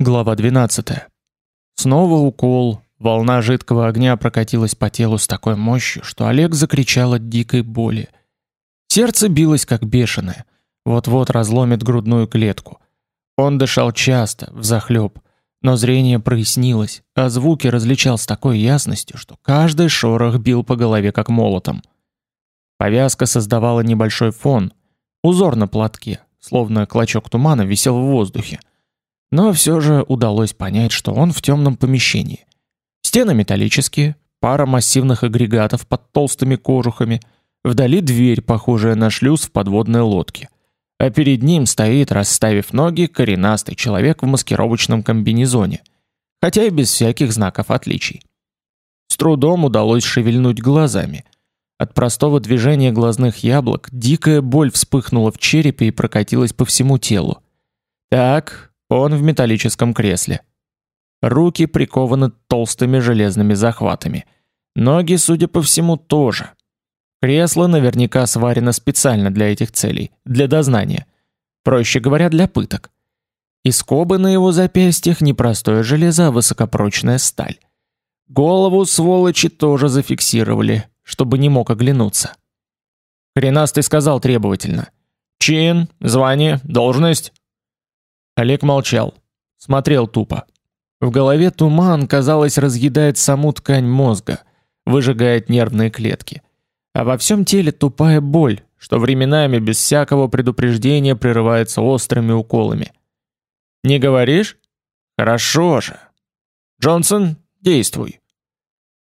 Глава 12. Снова укол. Волна жидкого огня прокатилась по телу с такой мощью, что Олег закричал от дикой боли. Сердце билось как бешеное. Вот-вот разломит грудную клетку. Он дышал часто, взахлёб, но зрение прояснилось, а звуки различал с такой ясностью, что каждый шорох бил по голове как молотом. Повязка создавала небольшой фон, узор на платке, словно клочок тумана висел в воздухе. Но все же удалось понять, что он в темном помещении. Стены металлические, пара массивных агрегатов под толстыми кожухами, вдали дверь, похожая на шлюз в подводной лодке. А перед ним стоит, расставив ноги, коренастый человек в маскировочном комбинезоне, хотя и без всяких знаков отличий. С трудом удалось шевельнуть глазами. От простого движения глазных яблок дикая боль вспыхнула в черепе и прокатилась по всему телу. Так, он в металлическом кресле. Руки прикованы толстыми железными захватами. Ноги, судя по всему, тоже. Кресло наверняка сварено специально для этих целей, для дознания. Проще говоря, для пыток. И скобы на его запястьях не простое железо, а высокопрочная сталь. Голову сволочи тоже зафиксировали, чтобы не мог оглянуться. Хренастый сказал требовательно: "Чин, звание, должность?" Олег молчал, смотрел тупо. В голове туман, казалось, разъедает саму ткань мозга, выжигает нервные клетки. А во всем теле тупая боль, что временами без всякого предупреждения прерывается острыми уколами. Не говоришь? Хорошо же. Джонсон, действуй.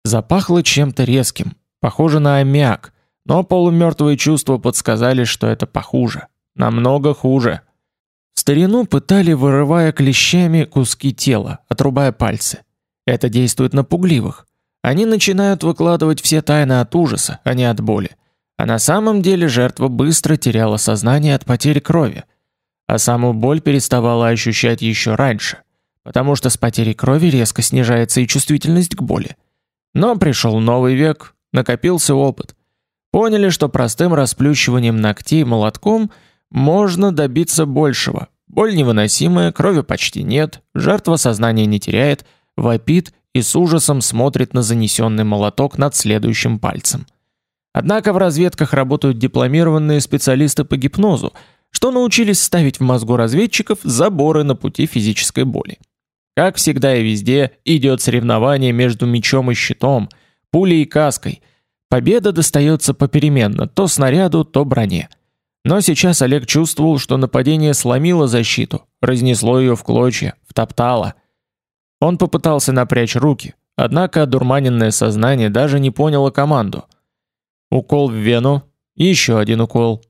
Запахло чем-то резким, похоже на аммиак, но полумертвые чувства подсказали, что это похуже, намного хуже. Старину пытали, вырывая клещами куски тела, отрубая пальцы. Это действует на пугливых. Они начинают выкладывать все тайны от ужаса, а не от боли. А на самом деле жертва быстро теряла сознание от потери крови, а саму боль переставала ощущать еще раньше, потому что с потерей крови резко снижается и чувствительность к боли. Но пришел новый век, накопился опыт. Поняли, что простым расплющиванием ногтей молотком – можно добиться большего. Боль невыносимая, крови почти нет, жертва сознания не теряет, вопит и с ужасом смотрит на занесенный молоток над следующим пальцем. Однако в разведках работают дипломированные специалисты по гипнозу, что научились ставить в мозгу разведчиков заборы на пути физической боли. Как всегда и везде идет соревнование между мечом и щитом, пулей и каской. Победа достается попеременно, то снаряду, то броне. Но сейчас Олег чувствовал, что нападение сломило защиту, разнесло ее в клочья, втоптало. Он попытался напрячь руки, однако одурманенное сознание даже не поняло команду. Укол в вену, еще один укол.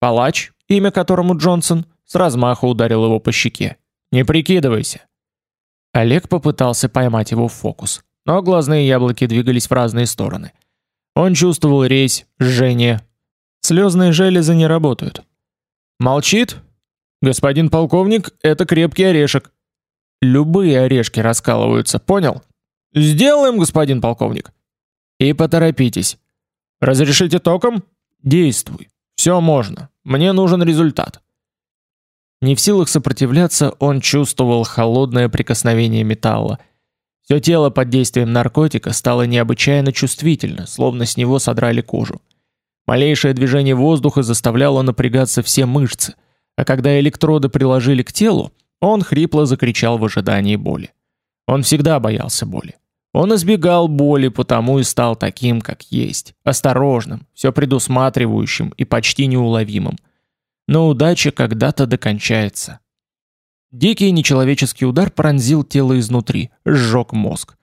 Палач, имя которому Джонсон, с размаху ударил его по щеке. Не прикидывайся. Олег попытался поймать его в фокус, но глазные яблоки двигались в разные стороны. Он чувствовал резь, жжение, Слезные железы не работают. Молчит? Господин полковник, это крепкий орешек. Любые орешки раскалываются, понял? Сделаем, господин полковник. И поторопитесь. Разрешите током? Действуй. Все можно. Мне нужен результат. Не в силах сопротивляться, он чувствовал холодное прикосновение металла. Все тело под действием наркотика стало необычайно чувствительно, словно с него содрали кожу. Малейшее движение воздуха заставляло напрягаться все мышцы, а когда электроды приложили к телу, он хрипло закричал в ожидании боли. Он всегда боялся боли. Он избегал боли, потому и стал таким, как есть, осторожным, все предусматривающим и почти неуловимым. Но удача когда-то докончается. Дикий нечеловеческий удар пронзил тело изнутри, сжег мозг.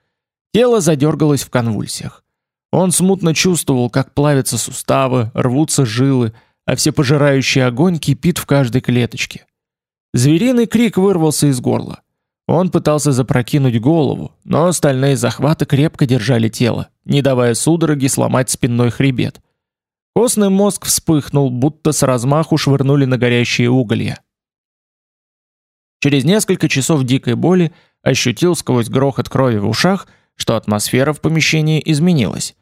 Тело задергалось в конвульсиях. Он смутно чувствовал, как плавятся суставы, рвутся жилы, а всепожирающий огонь кипит в каждой клеточке. Звериный крик вырвался из горла. Он пытался запрокинуть голову, но остальные захваты крепко держали тело, не давая судороги сломать спинной хребет. Костный мозг вспыхнул, будто с размаху швырнули на горящие уголья. Через несколько часов дикой боли ощутил сквозь грохот крови в ушах, что атмосфера в помещении изменилась.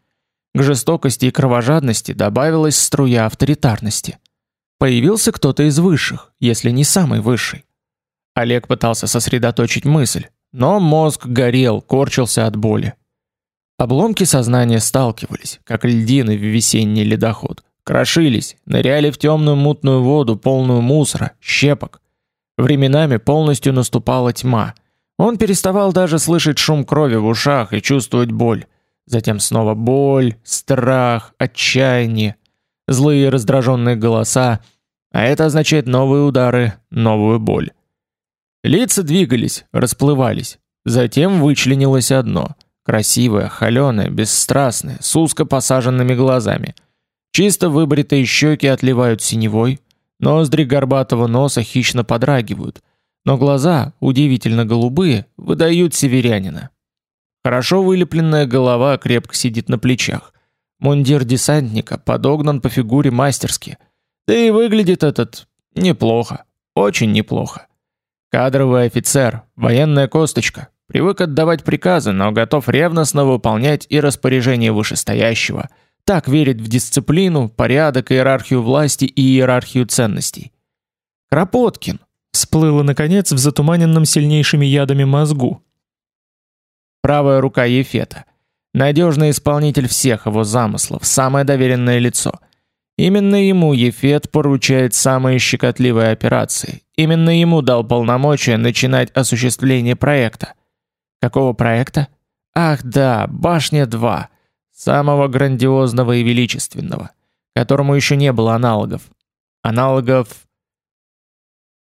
К жестокости и кровожадности добавилась струя авторитарности. Появился кто-то из высших, если не самый высший. Олег пытался сосредоточить мысль, но мозг горел, корчился от боли. Обломки сознания сталкивались, как льдины в весенний ледоход, крошились, ныряли в темную мутную воду, полную мусора, щепок. Временами полностью наступала тьма. Он переставал даже слышать шум крови в ушах и чувствовать боль. Затем снова боль, страх, отчаяние, злые раздраженные голоса, а это означает новые удары, новую боль. Лица двигались, расплывались. Затем вычленилось одно красивое, холеное, бесстрастное, с узко посаженными глазами. Чисто выбритые щеки отливают синевой, ноздри горбатого носа хищно подрагивают, но глаза, удивительно голубые, выдают северянина. Хорошо вылепленная голова крепко сидит на плечах. Мундир десантника подогнан по фигуре мастерски. Да и выглядит этот неплохо, очень неплохо. Кадровый офицер, военная косточка, привык отдавать приказы, но готов ревностно выполнять и распоряжения вышестоящего. Так верит в дисциплину, порядок, иерархию власти и иерархию ценностей. Кропоткин всплыло наконец в затуманенном сильнейшими ядами мозгу. Правая рука Ефета. Надежный исполнитель всех его замыслов, самое доверенное лицо – Именно ему Ефет поручает самые щекотливые операции. Именно ему дал полномочия начинать осуществление проекта. Какого проекта? Ах, да, Башня 2, самого грандиозного и величественного, которому еще не было аналогов. Аналогов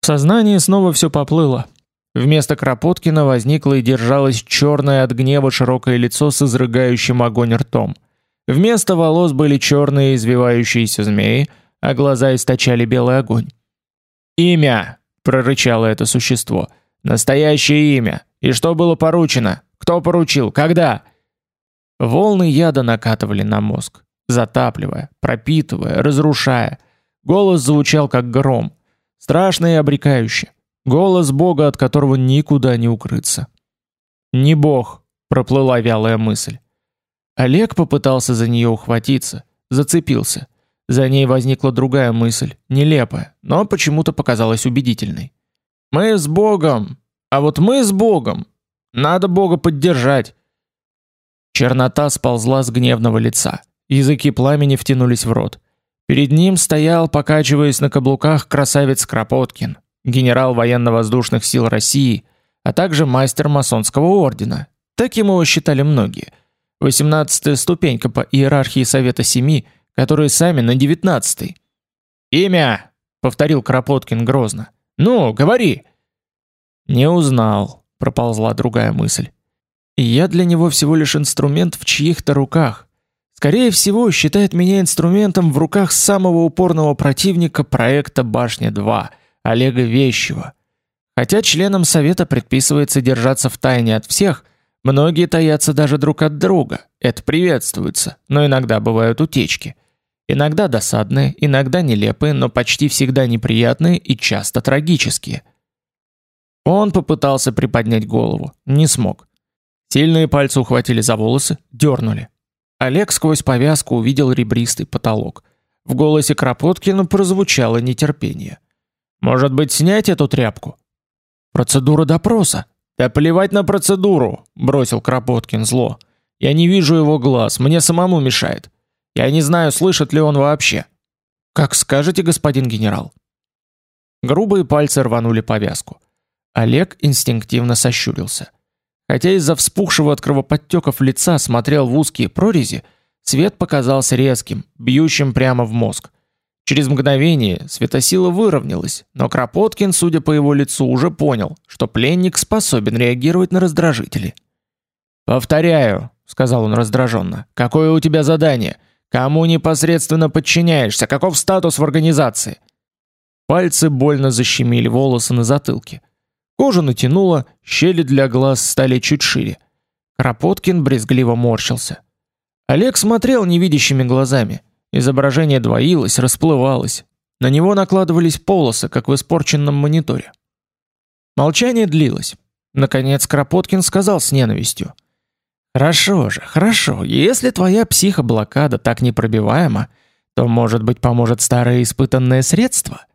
В сознании снова все поплыло. Вместо Кропоткина возникло и держалось черное от гнева широкое лицо с изрыгающим огонь ртом. Вместо волос были черные извивающиеся змеи, а глаза источали белый огонь. «Имя!» — прорычало это существо. «Настоящее имя! И что было поручено? Кто поручил? Когда?» Волны яда накатывали на мозг, затапливая, пропитывая, разрушая. Голос звучал как гром, страшно и обрекающе. Голос Бога, от которого никуда не укрыться. «Не Бог», — проплыла вялая мысль. Олег попытался за нее ухватиться, зацепился. За ней возникла другая мысль, нелепая, но почему-то показалась убедительной. Мы с Богом. А вот мы с Богом. Надо Бога поддержать. Чернота сползла с гневного лица. Языки пламени втянулись в рот. Перед ним стоял, покачиваясь на каблуках, красавец Кропоткин, генерал военно-воздушных сил России, а также мастер масонского ордена. Так ему считали многие. Восемнадцатая ступенька по иерархии Совета Семи, которые сами на девятнадцатой. Имя, повторил Кропоткин грозно. Ну, говори. Не узнал, проползла другая мысль. И я для него всего лишь инструмент в чьих-то руках. Скорее всего, считает меня инструментом в руках самого упорного противника проекта Башня-2, Олега Вещева. Хотя членам совета предписывается держаться в тайне от всех, Многие таятся даже друг от друга. Это приветствуется, но иногда бывают утечки. Иногда досадные, иногда нелепые, но почти всегда неприятные и часто трагические. Он попытался приподнять голову, не смог. Сильные пальцы ухватили за волосы, дернули. Олег сквозь повязку увидел ребристый потолок. В голосе Кропоткина прозвучало нетерпение. Может быть, снять эту тряпку? Процедура допроса. Да плевать на процедуру, бросил Кропоткин зло. Я не вижу его глаз, мне самому мешает. Я не знаю, слышит ли он вообще. Как скажете, господин генерал. Грубые пальцы рванули повязку. Олег инстинктивно сощурился. Хотя из-за вспухшего от кровоподтеков лица смотрел в узкие прорези, свет показался резким, бьющим прямо в мозг. Через мгновение светосила выровнялась, но Кропоткин, судя по его лицу, уже понял, что пленник способен реагировать на раздражители. "Повторяю", сказал он раздраженно. "Какое у тебя задание? Кому непосредственно подчиняешься? Каков статус в организации?" Пальцы больно защемили волосы на затылке. Кожу натянуло, щели для глаз стали чуть шире. Кропоткин брезгливо морщился. Олег смотрел невидящими глазами. Изображение двоилось, расплывалось. На него накладывались полосы, как в испорченном мониторе. Молчание длилось. Наконец Кропоткин сказал с ненавистью: "Хорошо же, хорошо. Если твоя психоблокада так непробиваема, то, может быть, поможет старое испытанное средство?"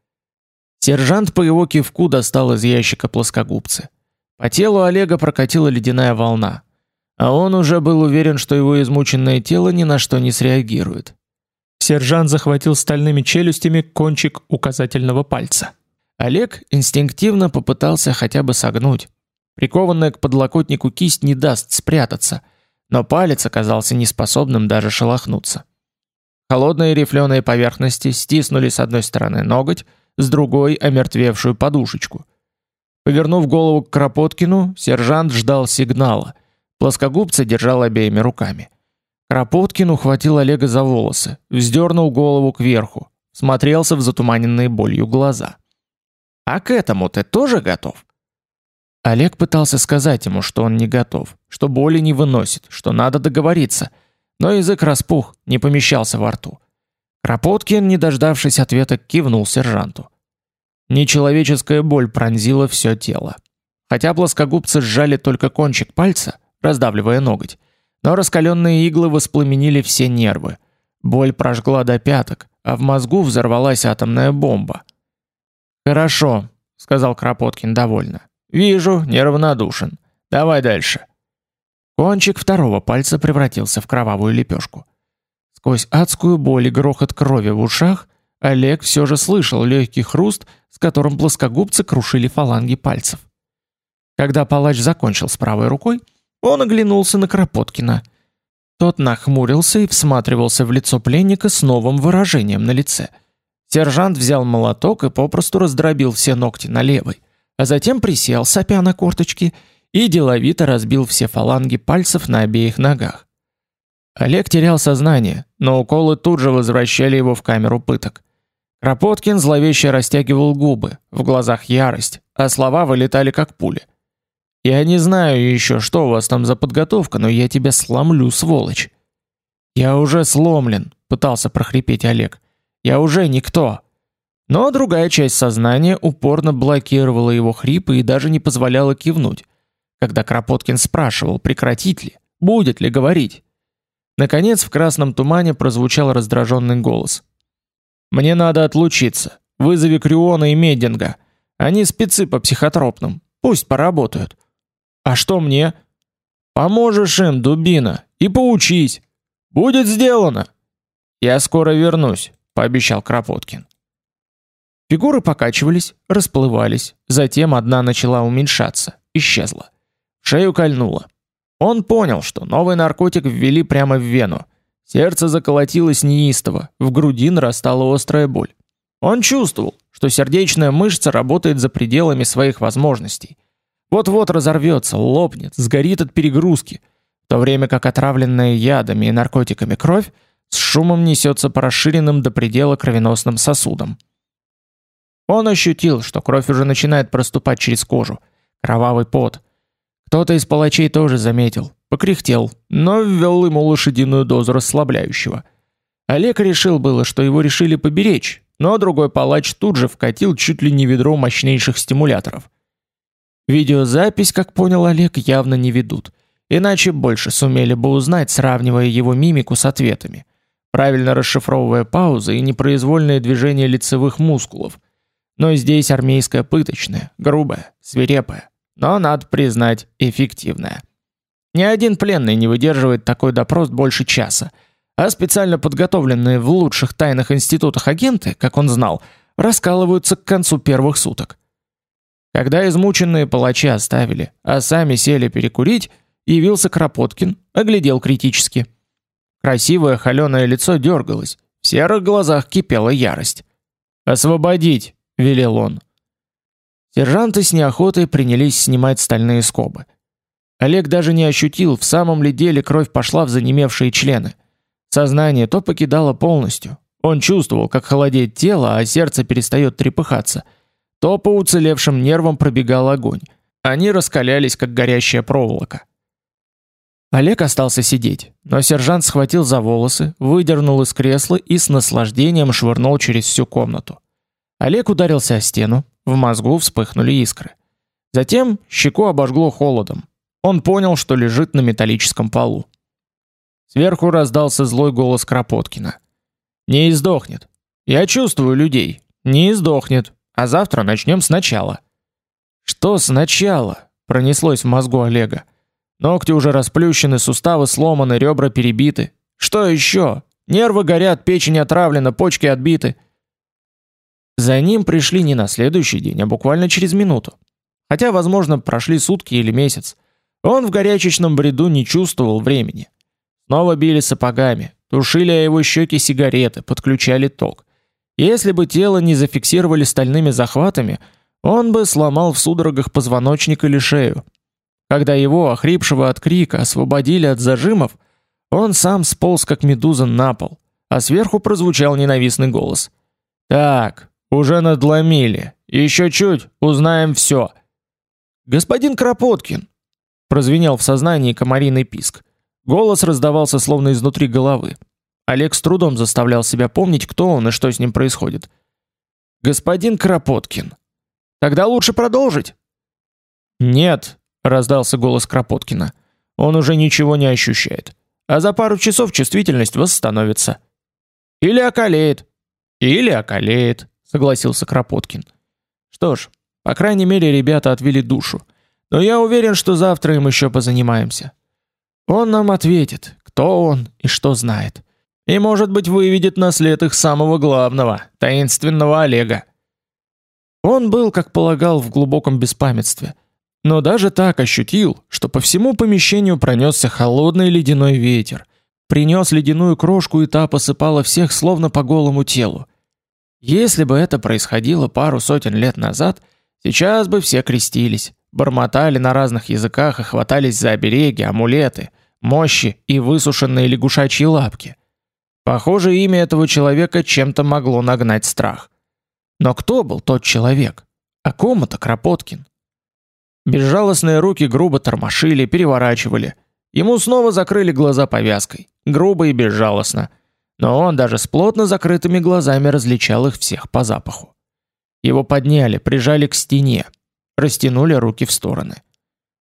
Сержант по его кивку достал из ящика плоскогубцы. По телу Олега прокатила ледяная волна, а он уже был уверен, что его измученное тело ни на что не среагирует. Сержант захватил стальными челюстями кончик указательного пальца. Олег инстинктивно попытался хотя бы согнуть. Прикованная к подлокотнику кисть не даст спрятаться, но палец оказался неспособным даже шелохнуться. Холодные рифленые поверхности стиснули с одной стороны ноготь, с другой омертвевшую подушечку. Повернув голову к Кропоткину, сержант ждал сигнала. Плоскогубца держал обеими руками. Кропоткин ухватил Олега за волосы, вздернул голову кверху, смотрелся в затуманенные болью глаза. «А к этому ты тоже готов?» Олег пытался сказать ему, что он не готов, что боли не выносит, что надо договориться, но язык распух, не помещался во рту. Кропоткин, не дождавшись ответа, кивнул сержанту. Нечеловеческая боль пронзила все тело. Хотя плоскогубцы сжали только кончик пальца, раздавливая ноготь, но раскаленные иглы воспламенили все нервы. Боль прожгла до пяток, а в мозгу взорвалась атомная бомба. «Хорошо», — сказал Кропоткин довольно. «Вижу, неравнодушен. Давай дальше». Кончик второго пальца превратился в кровавую лепешку. Сквозь адскую боль и грохот крови в ушах Олег все же слышал легкий хруст, с которым плоскогубцы крушили фаланги пальцев. Когда палач закончил с правой рукой, он оглянулся на Кропоткина. Тот нахмурился и всматривался в лицо пленника с новым выражением на лице. Сержант взял молоток и попросту раздробил все ногти на левой, а затем присел, сопя на корточки, и деловито разбил все фаланги пальцев на обеих ногах. Олег терял сознание, но уколы тут же возвращали его в камеру пыток. Кропоткин зловеще растягивал губы, в глазах ярость, а слова вылетали как пули. Я не знаю еще, что у вас там за подготовка, но я тебя сломлю, сволочь. Я уже сломлен, пытался прохрипеть Олег. Я уже никто. Но другая часть сознания упорно блокировала его хрипы и даже не позволяла кивнуть, когда Кропоткин спрашивал, прекратить ли, будет ли говорить. Наконец в красном тумане прозвучал раздраженный голос. Мне надо отлучиться. Вызови Крюона и Меддинга. Они спецы по психотропным. Пусть поработают. А что мне? Поможешь им, дубина, и поучись. Будет сделано. Я скоро вернусь, пообещал Кропоткин. Фигуры покачивались, расплывались, затем одна начала уменьшаться, исчезла. Шею кольнуло. Он понял, что новый наркотик ввели прямо в вену. Сердце заколотилось неистово, в груди нарастала острая боль. Он чувствовал, что сердечная мышца работает за пределами своих возможностей. Вот-вот разорвется, лопнет, сгорит от перегрузки, в то время как отравленная ядами и наркотиками кровь с шумом несется по расширенным до предела кровеносным сосудам. Он ощутил, что кровь уже начинает проступать через кожу, кровавый пот. Кто-то из палачей тоже заметил, покряхтел, но ввел ему лошадиную дозу расслабляющего. Олег решил было, что его решили поберечь, но другой палач тут же вкатил чуть ли не ведро мощнейших стимуляторов. Видеозапись, как понял Олег, явно не ведут. Иначе больше сумели бы узнать, сравнивая его мимику с ответами, правильно расшифровывая паузы и непроизвольные движения лицевых мускулов. Но здесь армейская пыточная, грубая, свирепая, но надо признать, эффективная. Ни один пленный не выдерживает такой допрос больше часа, а специально подготовленные в лучших тайных институтах агенты, как он знал, раскалываются к концу первых суток. Когда измученные палачи оставили, а сами сели перекурить, явился Кропоткин, оглядел критически. Красивое холеное лицо дергалось, в серых глазах кипела ярость. «Освободить!» — велел он. Сержанты с неохотой принялись снимать стальные скобы. Олег даже не ощутил, в самом ли деле кровь пошла в занемевшие члены. Сознание то покидало полностью. Он чувствовал, как холодеет тело, а сердце перестает трепыхаться — то по уцелевшим нервам пробегал огонь. Они раскалялись, как горящая проволока. Олег остался сидеть, но сержант схватил за волосы, выдернул из кресла и с наслаждением швырнул через всю комнату. Олег ударился о стену, в мозгу вспыхнули искры. Затем щеку обожгло холодом. Он понял, что лежит на металлическом полу. Сверху раздался злой голос Кропоткина. «Не издохнет. Я чувствую людей. Не издохнет. А завтра начнем сначала. Что сначала? Пронеслось в мозгу Олега. Ногти уже расплющены, суставы сломаны, ребра перебиты. Что еще? Нервы горят, печень отравлена, почки отбиты. За ним пришли не на следующий день, а буквально через минуту. Хотя, возможно, прошли сутки или месяц. Он в горячечном бреду не чувствовал времени. Снова били сапогами, тушили о его щеки сигареты, подключали ток. Если бы тело не зафиксировали стальными захватами, он бы сломал в судорогах позвоночник или шею. Когда его, охрипшего от крика, освободили от зажимов, он сам сполз как медуза на пол, а сверху прозвучал ненавистный голос. «Так, уже надломили. Еще чуть, узнаем все». «Господин Кропоткин!» Прозвенел в сознании комариный писк. Голос раздавался словно изнутри головы. Олег с трудом заставлял себя помнить, кто он и что с ним происходит. «Господин Кропоткин!» «Тогда лучше продолжить?» «Нет», — раздался голос Кропоткина. «Он уже ничего не ощущает а за пару часов чувствительность восстановится. Или околеет. Или околеет, согласился Кропоткин. Что ж, по крайней мере, ребята отвели душу. Но я уверен, что завтра им еще позанимаемся. Он нам ответит, кто он и что знает. И, может быть, выведет на след их самого главного, таинственного Олега. Он был, как полагал, в глубоком беспамятстве – но даже так ощутил, что по всему помещению пронесся холодный ледяной ветер, принес ледяную крошку и та посыпала всех словно по голому телу. Если бы это происходило пару сотен лет назад, сейчас бы все крестились, бормотали на разных языках и хватались за обереги, амулеты, мощи и высушенные лягушачьи лапки. Похоже, имя этого человека чем-то могло нагнать страх. Но кто был тот человек? О ком это Кропоткин? Безжалостные руки грубо тормошили, переворачивали. Ему снова закрыли глаза повязкой, грубо и безжалостно. Но он даже с плотно закрытыми глазами различал их всех по запаху. Его подняли, прижали к стене, растянули руки в стороны.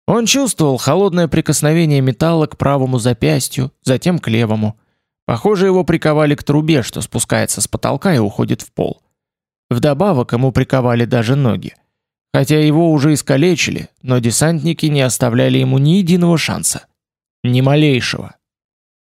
Он чувствовал холодное прикосновение металла к правому запястью, затем к левому. Похоже, его приковали к трубе, что спускается с потолка и уходит в пол. Вдобавок ему приковали даже ноги. Хотя его уже искалечили, но десантники не оставляли ему ни единого шанса. Ни малейшего.